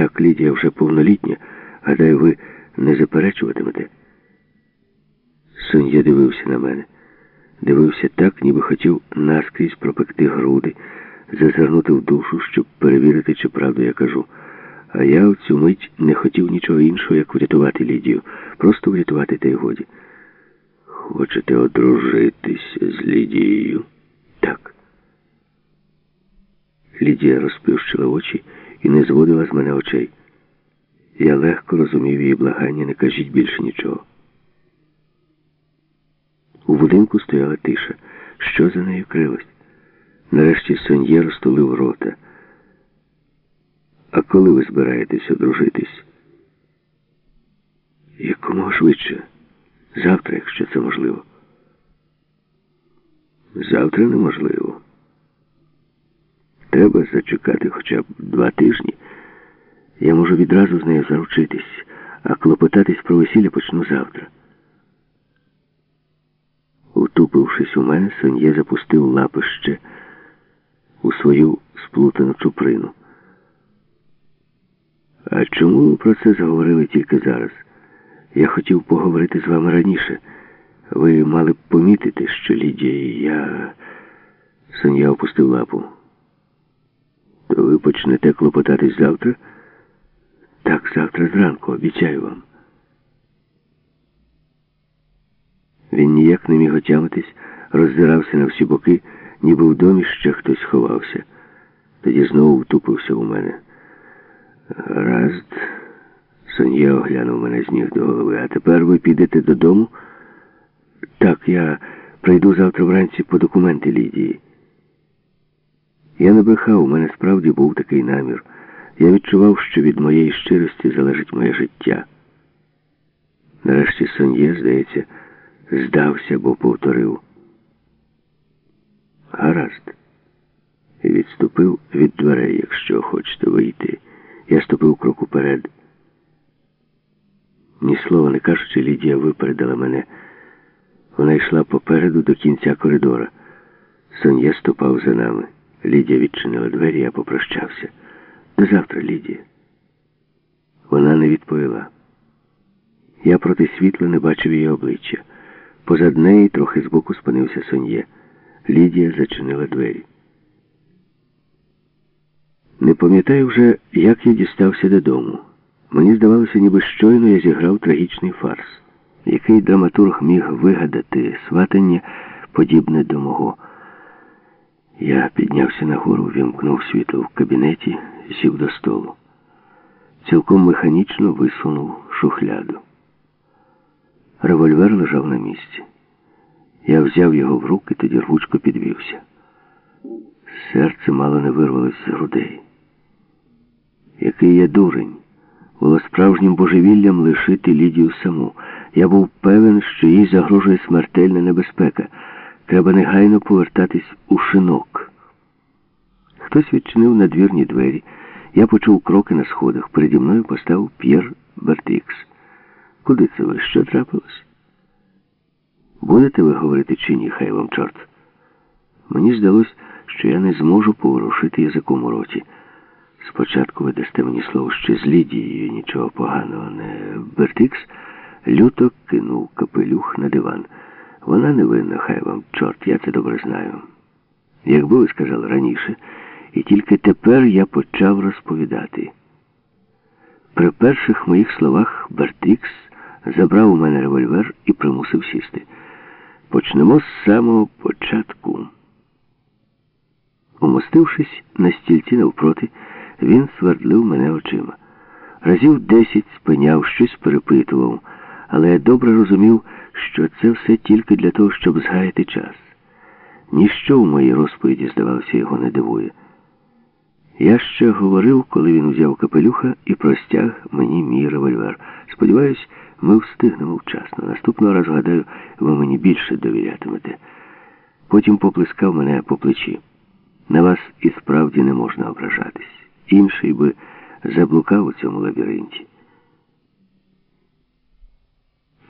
Так, Лідія вже повнолітня. Гадаю, ви не заперечуватимете. Сон'я дивився на мене. Дивився так, ніби хотів наскрізь пропекти груди, зазирнути в душу, щоб перевірити, чи правду я кажу. А я в цю мить не хотів нічого іншого, як врятувати Лідію. Просто врятувати та й годі. Хочете одружитись з Лідією? Так. Лідія розплющила очі і не зводила з мене очей. Я легко розумів її благання, не кажіть більше нічого. У будинку стояла тиша. Що за нею крилось? Нарешті Сон'є розтулив рота. А коли ви збираєтесь одружитись? Якомога швидше. Завтра, якщо це можливо. Завтра неможливо. Треба зачекати хоча б два тижні. Я можу відразу з нею заручитись, а клопотатись про весілля почну завтра. Утупившись у мене, Сон'є запустив лапище у свою сплутану чуприну. А чому ви про це заговорили тільки зараз? Я хотів поговорити з вами раніше. Ви мали б помітити, що Лідія і я. Соня опустив лапу. Ви почнете клопотатись завтра? Так, завтра зранку, обіцяю вам. Він ніяк не міг отямитись, роззирався на всі боки, ніби в домі ще хтось ховався. Тоді знову втупився у мене. Гаразд. Сон'є оглянув мене з ніг до голови. А тепер ви підете додому? Так, я прийду завтра вранці по документи Лідії. Я не брехав, у мене справді був такий намір. Я відчував, що від моєї щирості залежить моє життя. Нарешті Сон'є, здається, здався, бо повторив. Гаразд. І відступив від дверей, якщо хочете вийти. Я ступив крок уперед. Ні слова не кажучи, Лідія випередила мене. Вона йшла попереду до кінця коридора. Сон'є ступав за нами. Лідія відчинила двері, я попрощався. До завтра, Лідія. Вона не відповіла. Я проти світла не бачив її обличчя. Позад неї трохи збоку спинився Сон'є. Лідія зачинила двері. Не пам'ятаю вже, як я дістався додому. Мені здавалося, ніби щойно я зіграв трагічний фарс. Який драматург міг вигадати сватання, подібне до мого. Я піднявся нагору, вімкнув світло в кабінеті, сів до столу. Цілком механічно висунув шухляду. Револьвер лежав на місці. Я взяв його в руки, тоді рвучко підвівся. Серце мало не вирвалось з грудей. Який я дурень. Було справжнім божевіллям лишити Лідію саму. Я був певен, що їй загрожує смертельна небезпека. Треба негайно повертатись у шинок. Хтось відчинив надвірні двері. Я почув кроки на сходах. Переді мною постав П'єр Бертікс. Куди це ви? Що трапилось? Будете ви говорити чи ні, хай вам чорт? Мені здалось, що я не зможу поворушити язиком у роті. Спочатку ви дасте мені слово ще з Лідією, нічого поганого не. Бертикс люто кинув капелюх на диван. Вона не винна, хай вам, чорт, я це добре знаю. Якби ви сказали раніше, і тільки тепер я почав розповідати. При перших моїх словах Бертикс забрав у мене револьвер і примусив сісти. Почнемо з самого початку. Умостившись на стільці навпроти, він свердлив мене очима. Разів десять спиняв, щось перепитував, але я добре розумів, що це все тільки для того, щоб згаяти час. Ніщо в моїй розповіді, здавалося, його не дивує. Я ще говорив, коли він взяв капелюха і простяг мені мій револьвер. Сподіваюсь, ми встигнемо вчасно. Наступного разу, гадаю, ви мені більше довірятимете. Потім поплескав мене по плечі. На вас і справді не можна ображатись. Інший би заблукав у цьому лабіринті.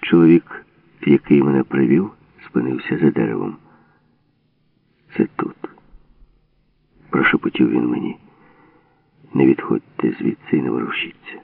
Чоловік, який мене привів, спинився за деревом. Це тут. Прошепотів він мені. Не відходьте звідси і не ворушіться.